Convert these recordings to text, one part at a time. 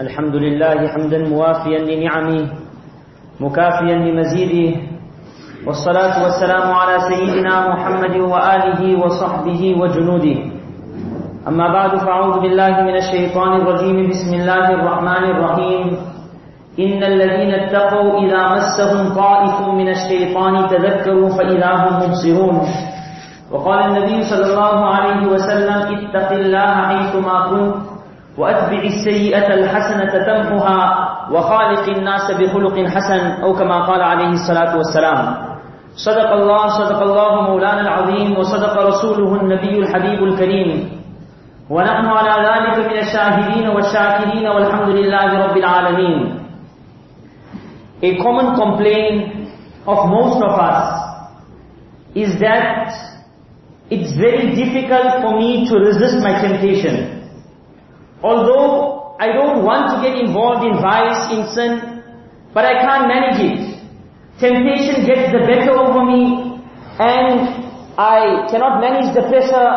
الحمد لله حمدا موافيا لنعمه مكافيا لمزيده والصلاة والسلام على سيدنا محمد وآله وصحبه وجنوده. أما بعد فأعوذ بالله من الشيطان الرجيم. بسم الله الرحمن الرحيم. إن الذين اتقوا إذا مسهم طائف من الشيطان تذكروا فإذا هم مبصرون. وقال النبي صلى الله عليه وسلم اتق الله حيثما كنت. وأتبع السيئة الحسنة تمحها وخالق الناس بخلق حسن أو كما قال عليه الصلاة والسلام. صدق الله صدق الله مولانا العظيم وصدق رسوله النبي الحبيب الكريم. ونحن على ذلك من الشاهدين والشاكرين والحمد لله رب العالمين. A common complaint of most of us is that it's very difficult for me to resist my temptation. Although I don't want to get involved in vice, in sin, but I can't manage it. Temptation gets the better over me and I cannot manage the pressure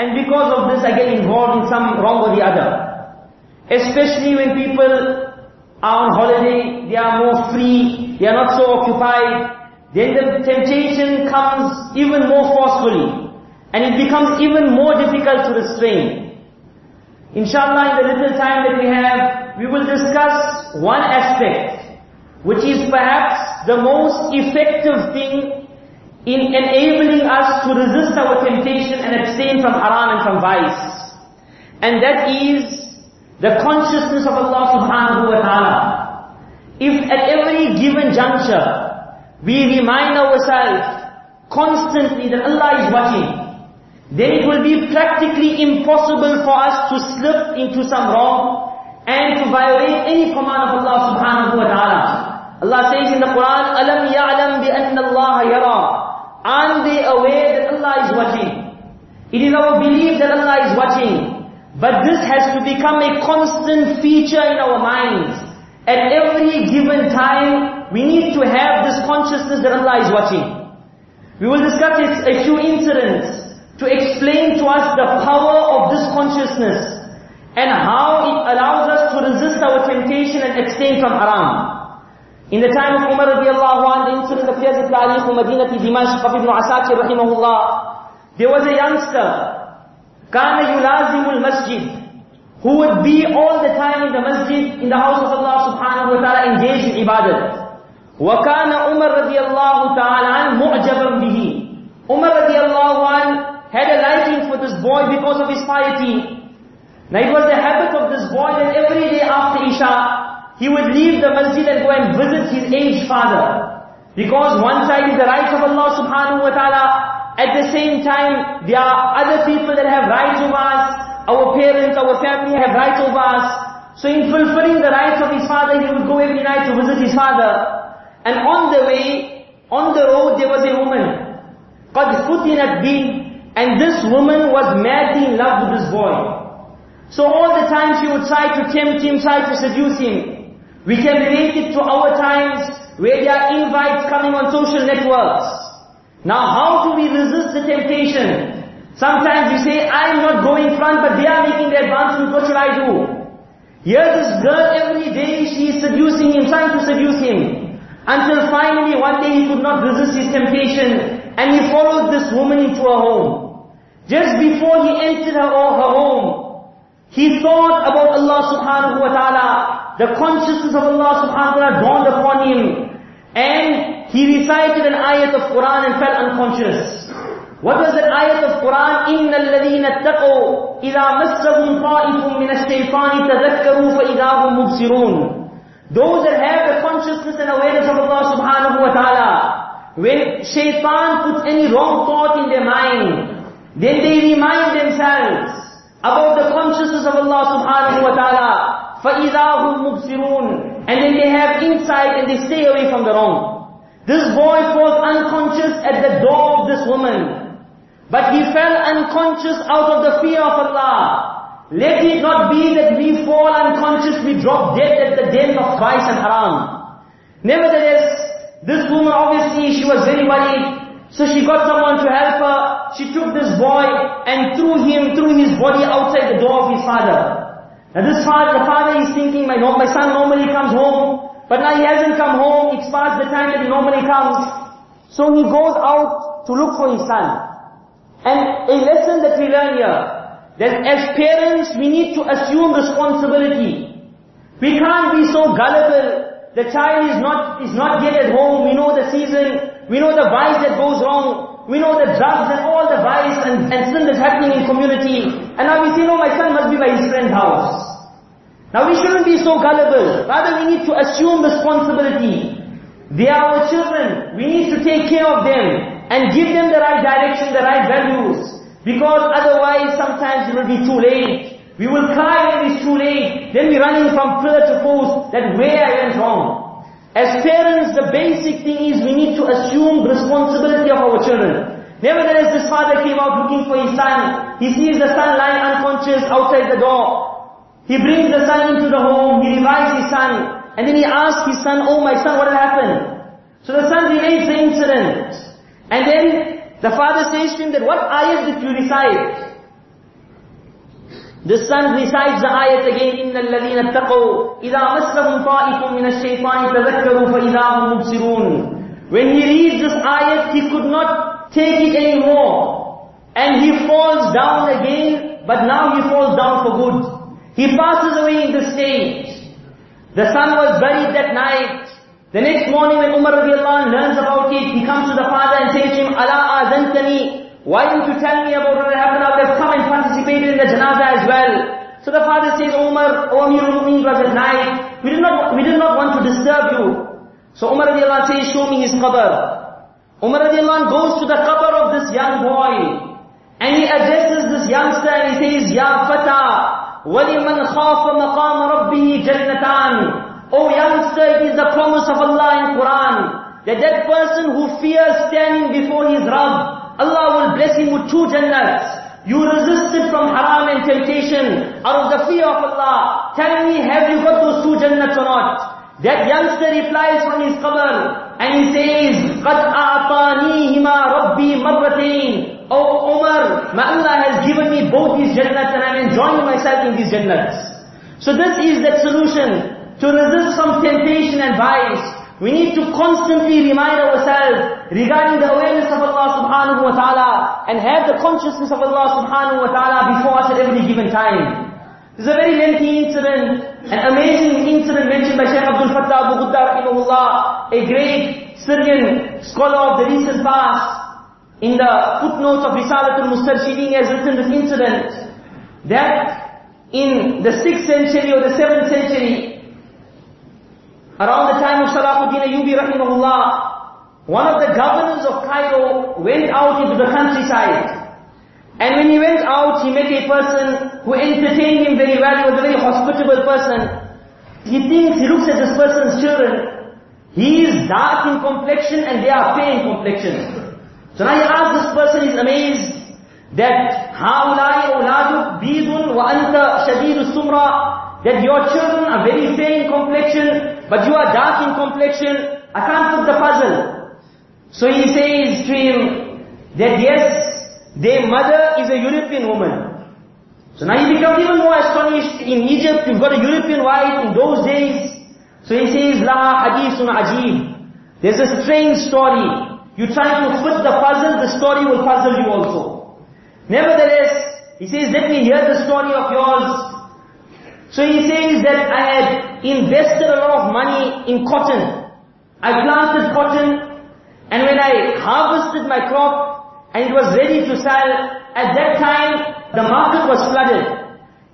and because of this I get involved in some wrong or the other. Especially when people are on holiday, they are more free, they are not so occupied, then the temptation comes even more forcefully and it becomes even more difficult to restrain. Inshallah, in the little time that we have, we will discuss one aspect, which is perhaps the most effective thing in enabling us to resist our temptation and abstain from haram and from vice. And that is the consciousness of Allah subhanahu wa ta'ala. If at every given juncture, we remind ourselves constantly that Allah is watching, then it will be practically impossible for us to slip into some wrong and to violate any command of Allah subhanahu wa ta'ala. Allah says in the Quran, أَلَمْ يَعْلَمْ بِأَنَّ اللَّهَ يَرَى Aren't they aware that Allah is watching? It is our belief that Allah is watching. But this has to become a constant feature in our minds. At every given time, we need to have this consciousness that Allah is watching. We will discuss a few incidents to explain to us the power of this consciousness and how it allows us to resist our temptation and abstain from haram. In the time of Umar radiallahu anhu, the incident of Yazid Tarikh Madinati Dimashq of Ibn Asakir rahimahullah, there was a youngster, كان يلازم المسجد, who would be all the time in the masjid, in the house of Allah subhanahu wa ta'ala, engaged in ibadat. وَكَانَ عمر رضي الله radiallahu ta'ala مُعْجَبًا بِهِ Umar radiallahu anhu had a liking for this boy because of his piety. Now it was the habit of this boy that every day after Isha, he would leave the masjid and go and visit his aged father. Because one side is the rights of Allah subhanahu wa ta'ala, at the same time, there are other people that have rights over us, our parents, our family have rights over us. So in fulfilling the rights of his father, he would go every night to visit his father. And on the way, on the road, there was a woman. قَدْ فُتِنَتْ بِهِ and this woman was madly in love with this boy. So all the time she would try to tempt him, try to seduce him. We can relate it to our times where there are invites coming on social networks. Now how do we resist the temptation? Sometimes we say, I'm not going front, but they are making the advancement, what should I do? Here this girl every day, she is seducing him, trying to seduce him. Until finally one day he could not resist his temptation and he followed this woman into her home. Just before he entered her, her home, he thought about Allah subhanahu wa ta'ala. The consciousness of Allah subhanahu wa ta'ala dawned upon him. And he recited an ayat of Quran and felt unconscious. What was that ayat of Quran? إِنَّ الَّذِينَ اتَّقَوْا إِذَا مَسَّهُمْ طَائِفٌ مِنَ الشَّيْطَانِ تَذَكَّرُوا فَإِذَا هُمْ مُبْصِرُونَ Those that have the consciousness and awareness of Allah subhanahu wa ta'ala, when shaitan puts any wrong thought in their mind, then they remind themselves about the consciousness of Allah subhanahu wa ta'ala. فَإِذَا هُمْ مُبْصِرُونَ And then they have insight and they stay away from the wrong. This boy falls unconscious at the door of this woman. But he fell unconscious out of the fear of Allah. Let it not be that we fall unconscious, we drop dead at the den of vice and haram. Nevertheless, this woman obviously, she was very worried. So she got someone to help her. She took this boy and threw him, threw his body outside the door of his father. Now this father, the father is thinking, my, my son normally comes home, but now he hasn't come home, it's past the time that he normally comes. So he goes out to look for his son. And a lesson that we learn here, that as parents we need to assume responsibility. We can't be so gullible. The child is not, is not yet at home, we know the we know the vice that goes wrong, we know the drugs and all the vice and, and sin that's happening in community. And now we say, no, my son must be by his friend's house. Now we shouldn't be so gullible. Rather we need to assume responsibility. They are our children. We need to take care of them and give them the right direction, the right values. Because otherwise sometimes it will be too late. We will cry when it's too late. Then we're running from pillar to post that where I went wrong. As parents, the basic thing is we need to assume responsibility of our children. Nevertheless, this father came out looking for his son. He sees the son lying unconscious outside the door. He brings the son into the home, he revives his son, and then he asks his son, oh my son, what happened? So the son relates the incident. And then the father says to him that, what ayat did you recite? The son recites the ayat again, إِنَّ الَّذِينَ اتَّقَوْا إِذَا مَسَّهُمْ طَائِفٌ مِنَ الشَّيْطَانِ تَذَكَّرُوا فَإِذَا هُمْ مُبْصِرُونَ When he reads this ayat, he could not take it anymore. And he falls down again, but now he falls down for good. He passes away in this state. The son was buried that night. The next morning when Umar radiallahu learns about it, he comes to the father and says to him, Allah azantani, why didn't you tell me about what happened? I would have come and participated in the janaza as well. So the father says, Umar, O Amir al-Mu'min was at night. We did not, we did not want to disturb you. So Umar radiallahu says, show me his qabr. Umar radiallahu goes to the qabr of this young boy. And he addresses this youngster and he says, Ya Fata, وَلِمَنْ خَافَ مَقَامَ رَبِّهِ جَنَّتَانِ Oh youngster, it is the promise of Allah in Quran, that that person who fears standing before his Rabb, Allah will bless him with two jannats. You resisted from haram and temptation out of the fear of Allah. Tell me, have you got those two jannats or not? That youngster replies from his qabr and he says, قَدْ أَعْطَانِيهِمَا رَبِّي مَرَّتَيْنِ Oh Umar, my Allah has given me both these jannats and I'm enjoying myself in these jannats. So this is that solution to resist from temptation and vice. We need to constantly remind ourselves regarding the awareness of Allah subhanahu wa ta'ala and have the consciousness of Allah subhanahu wa ta'ala before us at every given time. This is a very lengthy incident, an amazing incident mentioned by Shaykh Abdul Fattah Abu Ghudda rahimahullah, a great Syrian scholar of the recent past in the footnotes of Risalatul Mustarshideen has written this incident that in the 6th century or the 7th century, around the time of Salahuddin Ayyubi rahimahullah, one of the governors of Cairo went out into the countryside. And when he went out, he met a person who entertained him very well, he was a very hospitable person. He thinks, he looks at this person's children, he is dark in complexion and they are fair in complexion. So now you ask this person is amazed that هَؤُلَاءِ أَوْلَادُكْ بِيضٌ وَأَنْتَ شَدِيدُ السُّمْرَةِ that your children are very fair in complexion, but you are dark in complexion, I can't put the puzzle. So he says to him that yes, their mother is a European woman. So now he becomes even more astonished. In Egypt, you've got a European wife in those days. So he says, La hadithun ajib. There's a strange story. You try to fit the puzzle, the story will puzzle you also. Nevertheless, he says, let me hear the story of yours. So he says that I had invested a lot of money in cotton. I planted cotton, and when I harvested my crop, and it was ready to sell, at that time, the market was flooded.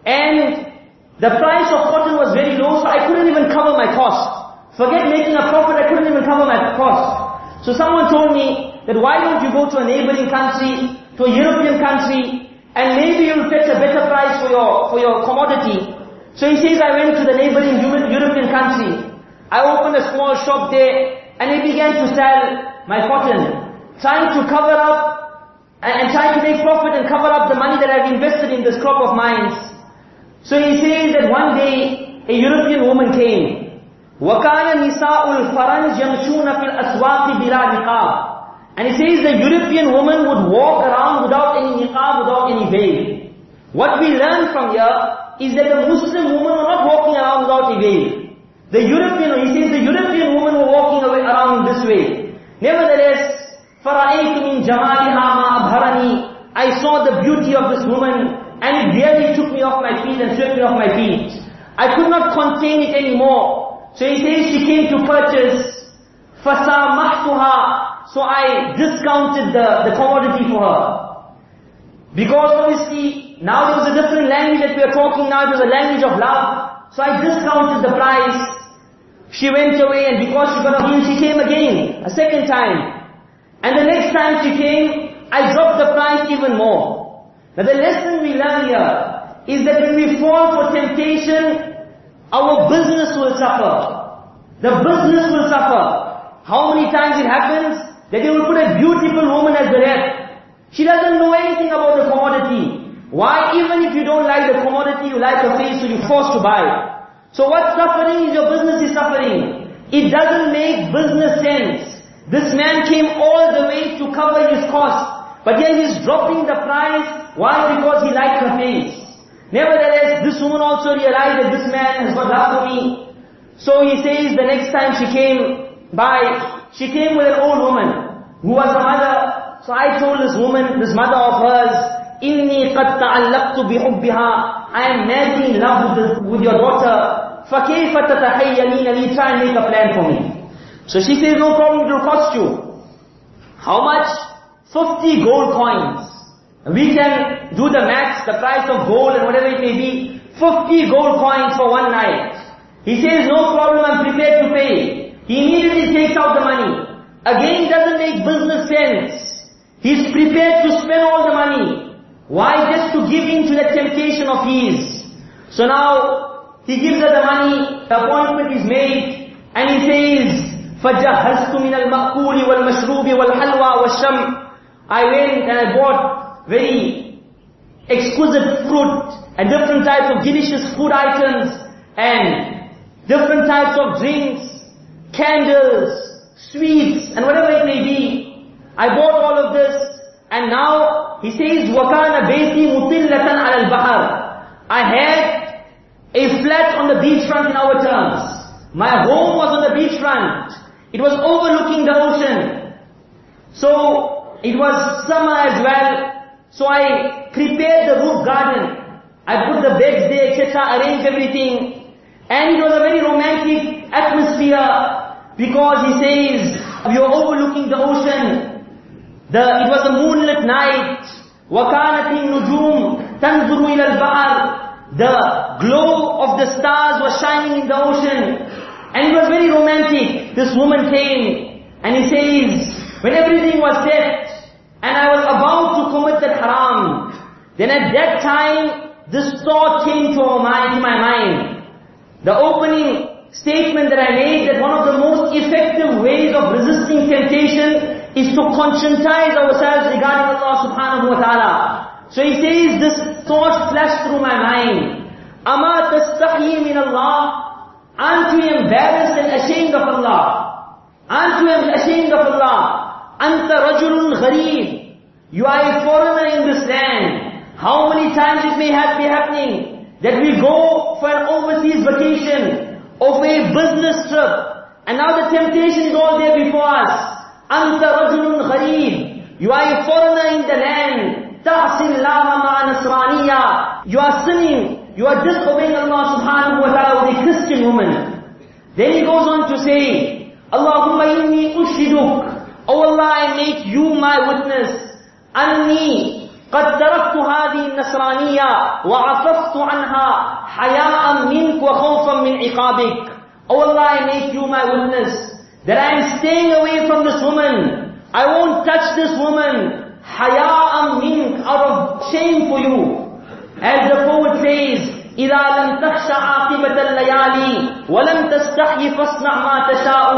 And the price of cotton was very low, so I couldn't even cover my cost. Forget making a profit, I couldn't even cover my cost. So someone told me that why don't you go to a neighboring country, to a European country, and maybe you'll fetch a better price for your, for your commodity. So he says, I went to the neighboring European country. I opened a small shop there, and I began to sell my cotton, trying to cover up, and, and trying to make profit and cover up the money that I've invested in this crop of mine. So he says that one day, a European woman came, وَكَانَ نِسَاءُ الْفَرَنْجِ يَمْشُونَ فِي الْأَسْوَاقِ بِلَا نِقَابٍ And he says the European woman would walk around without any niqab, without any veil. What we learn from here is that the Muslim women were not walking around without a veil. The European, he says the European women were walking around this way. Nevertheless, فَرَأَيْتُ مِنْ جَمَالِهَا مَا أَبْهَرَنِي I saw the beauty of this woman and it really took me off my feet and swept me off my feet. I could not contain it anymore. So he says she came to purchase فَسَامَحْتُهَا So I discounted the, the commodity for her. Because obviously, now there was a different language that we are talking now, it was a language of love. So I discounted the price. She went away and because she got a deal, she came again, a second time. And the next time she came, I dropped the price even more. Now the lesson we learn here is that when we fall for temptation, our business will suffer. The business will suffer. How many times it happens that they will put a beautiful woman as the rep. She doesn't know anything about the commodity. Why? Even if you don't like the commodity, you like her face, so you're forced to buy. So what's suffering is your business is suffering. It doesn't make business sense. This man came all the way to cover his cost. But then he's dropping the price. Why? Because he liked her face. Nevertheless, this woman also realized that this man has got love for me. So he says the next time she came, by, she came with an old woman who was a mother. So I told this woman, this mother of hers, إِنِّي قَدْ تَعَلَّقْتُ بِحُبِّهَا I am madly in love with, the, with your daughter. فَكَيْفَ تَتَحَيَّلِينَ لِي Try and make a plan for me. So she says, no problem, it will cost you. How much? 50 gold coins. We can do the maths, the price of gold and whatever it may be. 50 gold coins for one night. He says, no problem, I'm prepared to pay. He immediately takes out the money. Again, doesn't make business sense. He's prepared to spend all the money. Why? Just to give in to the temptation of his. So now, he gives her the money, the appointment is made, and he says, فَجَهَّزْتُ مِنَ الْمَأْكُولِ وَالْمَشْرُوبِ وَالْحَلْوَى وَالشَّمْ I went and I bought very exquisite fruit and different types of delicious food items and different types of drinks candles, sweets, and whatever it may be. I bought all of this, and now he says, وَكَانَ بَيْتِي مُطِلَّةً عَلَى الْبَحَرِ I had a flat on the beachfront in our terms. My home was on the beachfront. It was overlooking the ocean. So, it was summer as well. So I prepared the roof garden. I put the beds there, etc., arranged everything. And it was a very romantic atmosphere. Because he says, we are overlooking the ocean. The, it was a moonlit night. وَكَانَتِ النُّجُومِ تَنْظُرُ إِلَى الْبَحَرِ The glow of the stars was shining in the ocean. And it was very romantic. This woman came and he says, when everything was set and I was about to commit that haram, then at that time, this thought came to my mind. The opening statement that I made that one of the most effective ways of resisting temptation is to conscientize ourselves regarding Allah subhanahu wa ta'ala. So he says, this thought flashed through my mind. Ama tastahi min Allah? Aren't you embarrassed and ashamed of Allah? Aren't you ashamed of Allah? Anta rajulun ghareeb. You are a foreigner in this land. How many times it may have be happening that we go for an overseas vacation of a business trip. And now the temptation is all there before us. Anta rajulun ghareeb. You are a foreigner in the land. Ta'sil laha ma'a nasraniya. You are sinning. You are disobeying Allah subhanahu wa ta'ala with a Christian woman. Then he goes on to say, Allahumma inni ushiduk. Oh Allah, I make you my witness. Anni قد تركت هذه النصرانية وعففت عنها حياء منك وخوفا من عقابك Oh Allah, I make you my witness that I am staying away from this woman. I won't touch this woman. حياء منك out of shame for you. As the poet says, إذا لم تخش عاقبة الليالي ولم تستحي فاصنع ما تشاء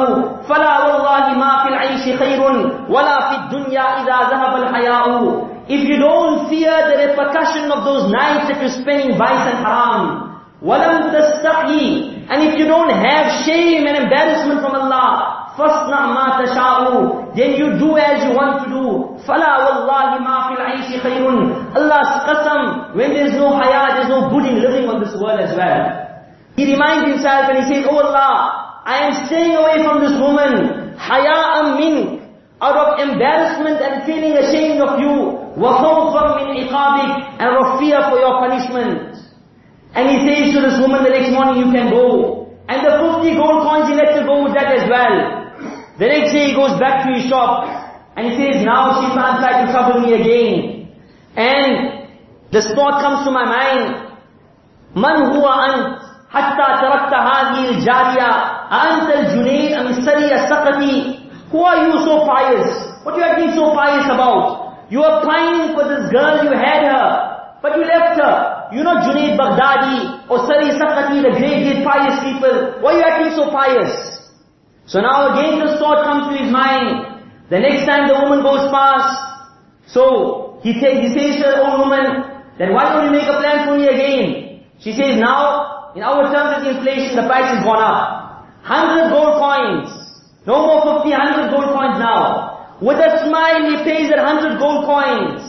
فلا والله ما في العيش خير ولا في الدنيا إذا ذهب الحياء If you don't fear the repercussion of those nights that you spend in vice and haram, وَلَمْ تَسْتَحْيِ And if you don't have shame and embarrassment from Allah, فَاصْنَعْ مَا تَشَاءُ Then you do as you want to do. فَلَا وَاللَّهِ مَا فِي الْعَيْشِ خَيْرٌ Allah's qasam, when there's no haya, there's no good in living on this world as well. He reminds himself and he says, Oh Allah, I am staying away from this woman. Haya'am min, out of embarrassment and feeling ashamed of you. وَخَوْفًا مِنْ إِقَابِكَ And of fear for your punishment. And he says to this woman the next morning, you can go. And the 50 gold coins, he lets her go with that as well. The next day he goes back to his shop and he says, now Shaitan tried to trouble me again. And this thought comes to my mind, Man huwa ant hatta tarakta hadhi al-jariya ant al-junayd am sariya saqati who are you so pious? What you are being so pious about? You are pining for this girl, you had her, but you left her. You know Junaid Baghdadi or Sari Sakati, the great, great pious people. Why are you acting so pious? So now again this thought comes to his mind. The next time the woman goes past, so he, say, he says to the old woman, then why don't you make a plan for me again? She says, now, in our terms of inflation, the price has gone up. 100 gold coins. No more 50, 100 gold coins now. With a smile, he pays that 100 gold coins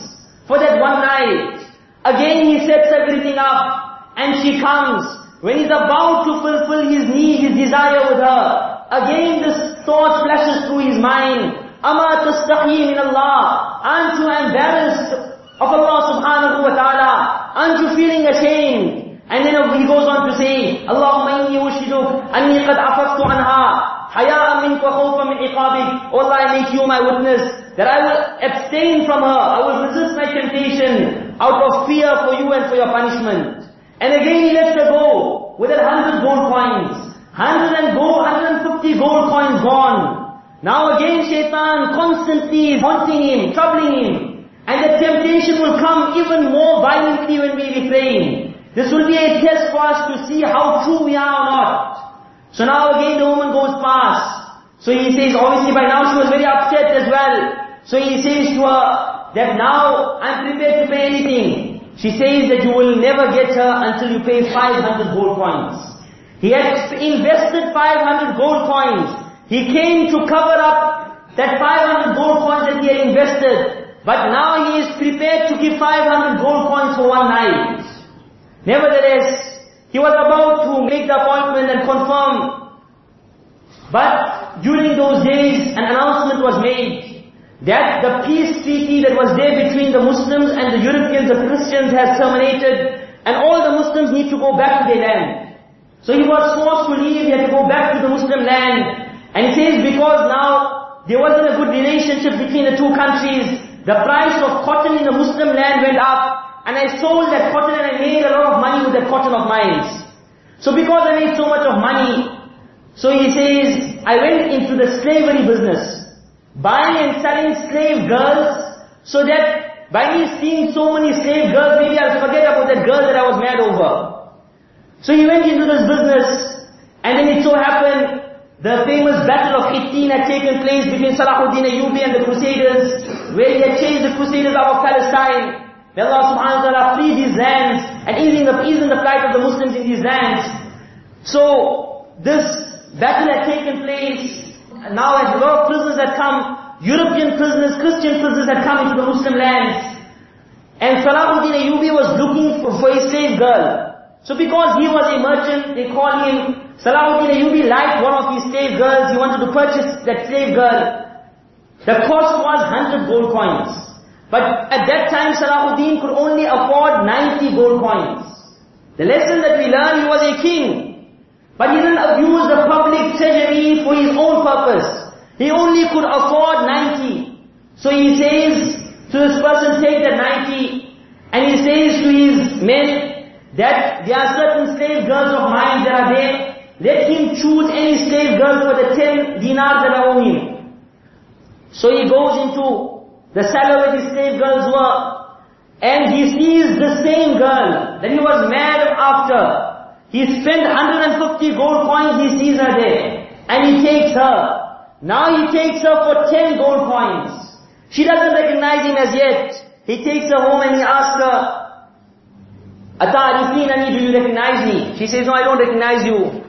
for that one night. Again, he sets everything up, and she comes. When he's about to fulfill his need, his desire with her, Again this thought flashes through his mind. Ama tastahi min Allah. Aren't you embarrassed of Allah subhanahu wa ta'ala? Aren't you feeling ashamed? And then he goes on to say, Allahumma inni ushiduk anni qad afaftu anha. Khawfa min iqabik. Oh Allah, I make you my witness that I will abstain from her. I will resist my temptation out of fear for you and for your punishment. And again he lets her go with a hundred gold coins. Hundred and gold, 150 gold coins gone. Now again shaitan constantly is haunting him, troubling him. And the temptation will come even more violently when we refrain. This will be a test for us to see how true we are or not. So now again the woman goes past. So he says, obviously by now she was very upset as well. So he says to her, that now I'm prepared to pay anything. She says that you will never get her until you pay 500 gold coins. He had invested 500 gold coins. He came to cover up that 500 gold coins that he had invested. But now he is prepared to give 500 gold coins for one night. Nevertheless, he was about to make the appointment and confirm. But during those days, an announcement was made that the peace treaty that was there between the Muslims and the Europeans, the Christians has terminated and all the Muslims need to go back to their land. So he was forced to leave, he had to go back to the Muslim land. And he says because now there wasn't a good relationship between the two countries, the price of cotton in the Muslim land went up, and I sold that cotton and I made a lot of money with that cotton of mine. So because I made so much of money, so he says, I went into the slavery business, buying and selling slave girls, so that by me seeing so many slave girls, maybe I'll forget about that girl that I was mad over. So he went into this business, and then it so happened, the famous battle of Hittin had taken place between Salahuddin Ayyubi and the Crusaders, where he had chased the Crusaders out of Palestine. May Allah subhanahu wa ta'ala free these lands, and easing the, easing the plight of the Muslims in these lands. So, this battle had taken place, now as a lot of prisoners had come, European prisoners, Christian prisoners had come into the Muslim lands. And Salahuddin Ayyubi was looking for, for a slave girl. So because he was a merchant, they call him Salahuddin Ayyubi liked one of his slave girls, he wanted to purchase that slave girl. The cost was 100 gold coins. But at that time Salahuddin could only afford 90 gold coins. The lesson that we learn, he was a king. But he didn't abuse the public treasury for his own purpose. He only could afford 90. So he says to this person, take the 90. And he says to his men, that there are certain slave girls of mine that are there, let him choose any slave girl for the 10 dinars that I owe him. So he goes into the cellar where the slave girls were, and he sees the same girl that he was mad after. He spent 150 gold coins, he sees her there, and he takes her. Now he takes her for 10 gold coins. She doesn't recognize him as yet. He takes her home and he asks her, Ata'arifinani, do you recognize me? She says, no, I don't recognize you.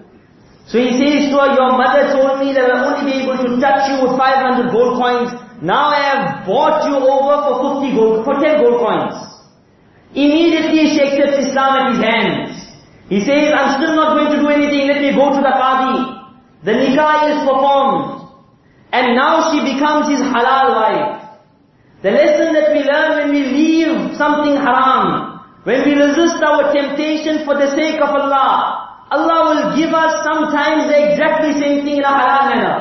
So he says to her, your mother told me that I'll only be able to touch you with 500 gold coins. Now I have bought you over for 50 gold, for 10 gold coins. Immediately she accepts Islam at his hands. He says, I'm still not going to do anything, let me go to the Qadi. The nikah is performed. And now she becomes his halal wife. The lesson that we learn when we leave something haram, when we resist our temptation for the sake of Allah, Allah will give us sometimes the exactly same thing in a halal manner.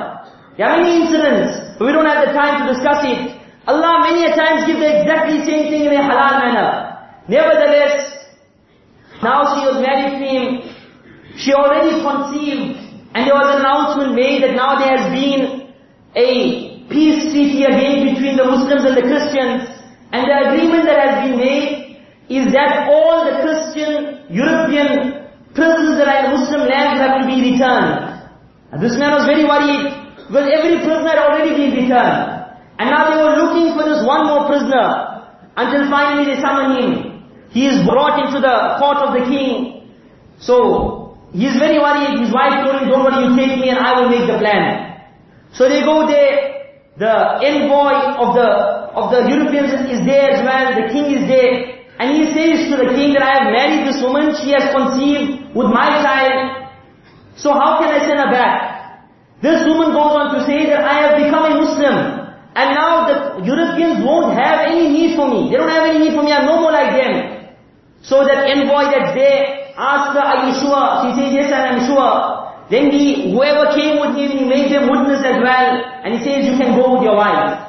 There are many incidents, but we don't have the time to discuss it. Allah many a times gives the exactly same thing in a halal manner. Nevertheless, now she was married to him, she already conceived, and there was an announcement made that now there has been a peace treaty again between the Muslims and the Christians. And the agreement that has been made is that all the Christian European prisoners that are in Muslim lands have to be returned. And this man was very worried because every prisoner had already been returned. And now they were looking for this one more prisoner until finally they summon him. He is brought into the court of the king. So, he is very worried. His wife told him, don't worry, you take me and I will make the plan. So they go there, the envoy of the, of the Europeans is there as well, the king is there, and he says to the king that I have married this woman, she has conceived with my child, so how can I send her back? This woman goes on to say that I have become a Muslim, and now the Europeans won't have any need for me. They don't have any need for me, I'm no more like them. So that envoy that's there asks her, are you sure? She says, yes, I am sure. Then he, whoever came with him, he made them witness as well. And he says, you can go with your wife.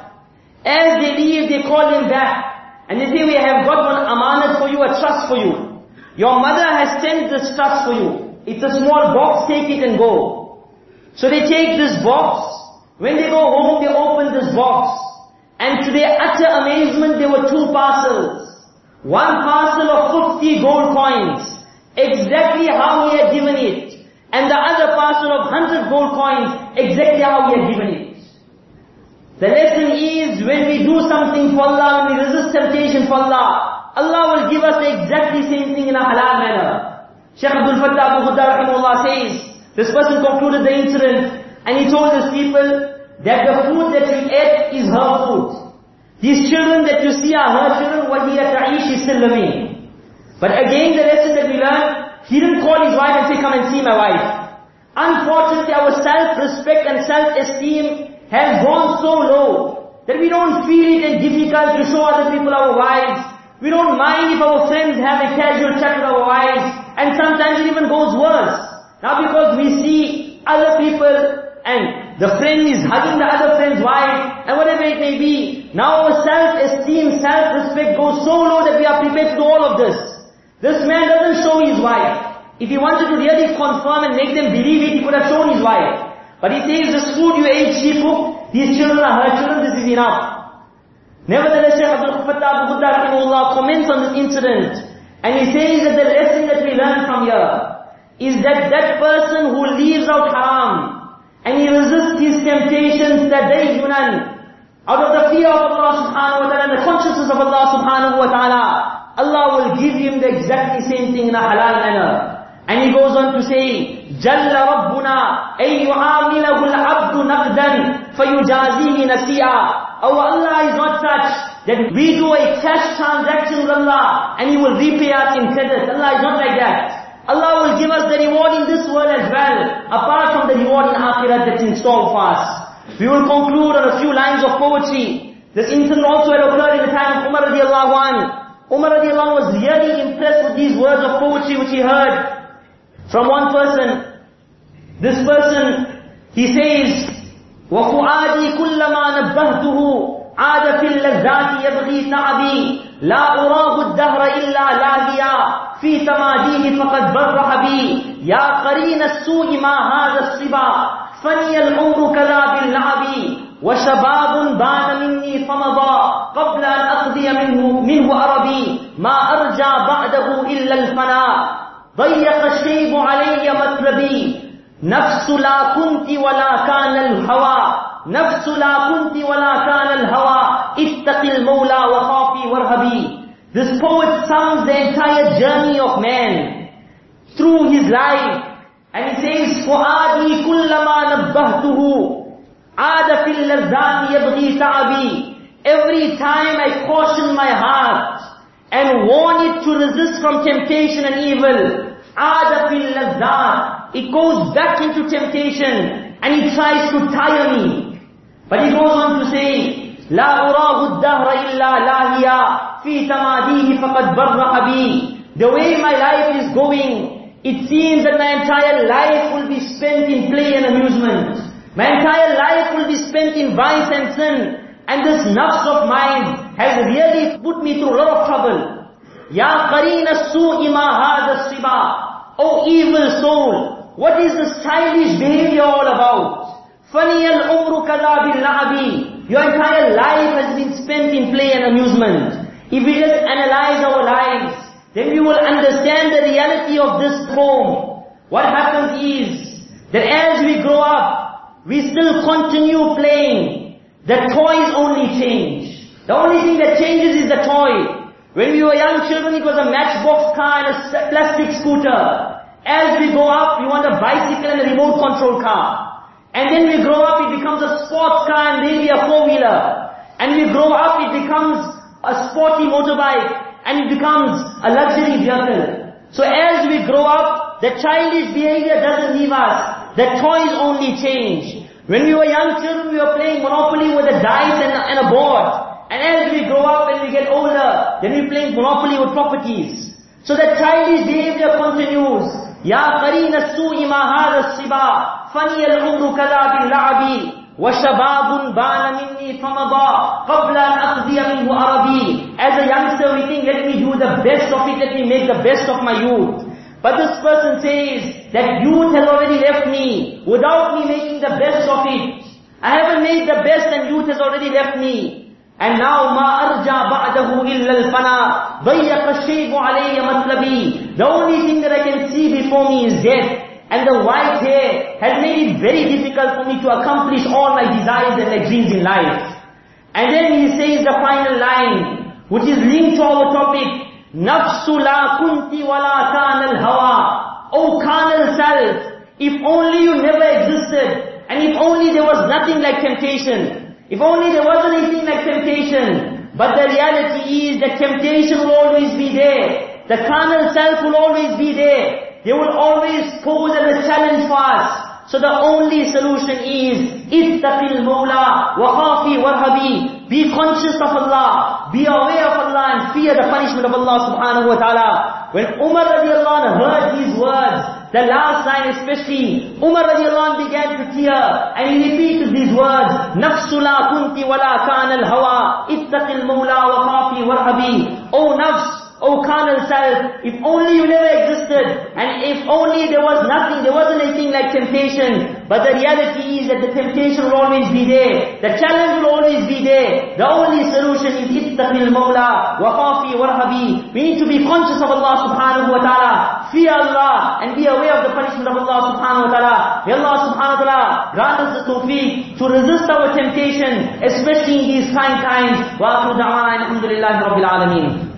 As they leave, they call him back. And they say, we have got one amanat for you, a trust for you. Your mother has sent this trust for you. It's a small box, take it and go. So they take this box. When they go home, they open this box. And to their utter amazement, there were two parcels. One parcel of 50 gold coins. Exactly how he had given it. And the other parcel of 100 gold coins, exactly how he had given it. The lesson is when we do something for Allah, when we resist temptation for Allah, Allah will give us the exactly same thing in a halal manner. Shaykh Abdul Fattah Abu rahimahullah says, this person concluded the incident and he told his people that the food that he ate is her food. These children that you see are her children, is still living. But again the lesson that we learn he didn't call his wife and say, come and see my wife. Unfortunately, our self-respect and self-esteem has gone so low that we don't feel it difficult to show other people our wives. We don't mind if our friends have a casual chat with our wives. And sometimes it even goes worse. Now because we see other people and the friend is hugging the other friend's wife and whatever it may be. Now our self-esteem, self-respect goes so low that we are prepared to do all of this. This man doesn't show his wife. If he wanted to really confirm and make them believe it, he could have shown his wife. But he says, this food you ate, she cooked, these children are her children, this is enough. Nevertheless, Shaykh Abdul Fattah Abu Ghudda comments on this incident. And he says that the lesson that we learn from here is that that person who leaves out haram and he resists his temptations that they yunan out of the fear of Allah subhanahu wa ta'ala and the consciousness of Allah subhanahu wa ta'ala Allah will give him the exactly same thing in a halal manner. And he goes on to say, جَلَّ رَبُّنَا أَن يُعَامِلَهُ الْعَبْدُ نَقْدًا فَيُجَازِيهِ نَسِيًا Our Allah is not such that we do a cash transaction with Allah and He will repay us in credit. Allah is not like that. Allah will give us the reward in this world as well, apart from the reward in Akhirah that's in store for us. We will conclude on a few lines of poetry. This incident also had occurred in the time of Umar radiallahu anhu. Umar radiallahu was really impressed with these words of poetry which he heard from one person. This person, he says, وَفُعَادِي كُلَّمَا نَبَّهْتُهُ عاد في اللذات يبغي تعبي لا أراه الدهر إلا لاهيا. في تماديه فقد برح بي. يا قرين السوء ما هذا الصبا. فني العمر كذا باللعب وشباب بان مني فمضى. قبل أن أقضي منه, منه أربي. ما أرجى بعده إلا الفناء ضيق الشيب علي مطلبي. نفس لا كنت ولا كان الهوى. نفس لا كنت ولا كان الهوى اتق المولى وخافي وارهبي This poet sums the entire journey of man through his life And he says, فُعَادِي كُلَّمَا نَبَّهْتُهُ عَادَ فِي اللَّذَّاتِ يَبْغِي تَعَبِي Every time I caution my heart and warn it to resist from temptation and evil, عَادَ فِي اللَّذَّاتِ It goes back into temptation and it tries to tire me. But he goes on to say, لا أراه الدهر إلا لاهيا في تماديه فقد برح بي The way my life is going, it seems that my entire life will be spent in play and amusement. My entire life will be spent in vice and sin. And this nafs of mine has really put me through a lot of trouble. Ya qarina su'i ma hada siba. Oh evil soul, what is this childish behavior all about? Bil Your entire life has been spent in play and amusement. If we just analyze our lives, then we will understand the reality of this poem. What happens is that as we grow up, we still continue playing. The toys only change. The only thing that changes is the toy. When we were young children, it was a matchbox car and a plastic scooter. As we grow up, we want a bicycle and a remote control car. And then we grow up, it becomes a sports car and maybe a four-wheeler. And we grow up, it becomes a sporty motorbike and it becomes a luxury vehicle. So as we grow up, the childish behavior doesn't leave us. The toys only change. When we were young children, we were playing Monopoly with a dice and a, and a board. And as we grow up and we get older, then we play Monopoly with properties. So the childish behavior continues. Ya qarina su'i ma hada siba, fani al-umru kada bil la'abi. وَشَبَابٌ بَانَ مِنِّي فَمَضَى قَبْلَ أَنْ أَقْضِيَ مِنْهُ أَرَبِي As a youngster we think, let me do the best of it, let me make the best of my youth. But this person says that youth has already left me without me making the best of it. I haven't made the best and youth has already left me. And now ما أرجع بعده إلا الفنا ضيق الشيب علي مطلبي The only thing that I can see before me is death. And the white hair has made it very difficult for me to accomplish all my desires and my dreams in life. And then he says the final line, which is linked to our topic, نَفْسُ لَا كُنْتِ وَلَا كَانَ الْهَوَىٰ O carnal self, if only you never existed, and if only there was nothing like temptation, if only there wasn't anything like temptation. But the reality is that temptation will always be there. The carnal self will always be there. They will always pose as a challenge for us. So the only solution is, ittaqil mawla wa khafi warhabi. Be conscious of Allah. Be aware of Allah and fear the punishment of Allah subhanahu wa ta'ala. When Umar radiallahu anhu heard these words, the last line especially, Umar radiallahu anh began to tear and he repeated these words, نَفْسُ لَا كُنْتِ وَلَا كَانَ الْهَوَىٰ اتَّقِ الْمَوْلَى وَخَافِي وَرْهَبِي O nafs, O carnal self, if only you never existed, and if only there was nothing, there wasn't anything like temptation, but the reality is that the temptation will always be there, the challenge will always be there, the only solution is ittaqil mawla, waqafi warhabi, we need to be conscious of Allah subhanahu wa ta'ala, fear Allah, and be aware of the punishment of Allah subhanahu wa ta'ala, may Allah subhanahu wa ta'ala grant us the tawfiq to resist our temptation, especially in these trying times, wa akhu da'wana alhamdulillahi rabbil alameen.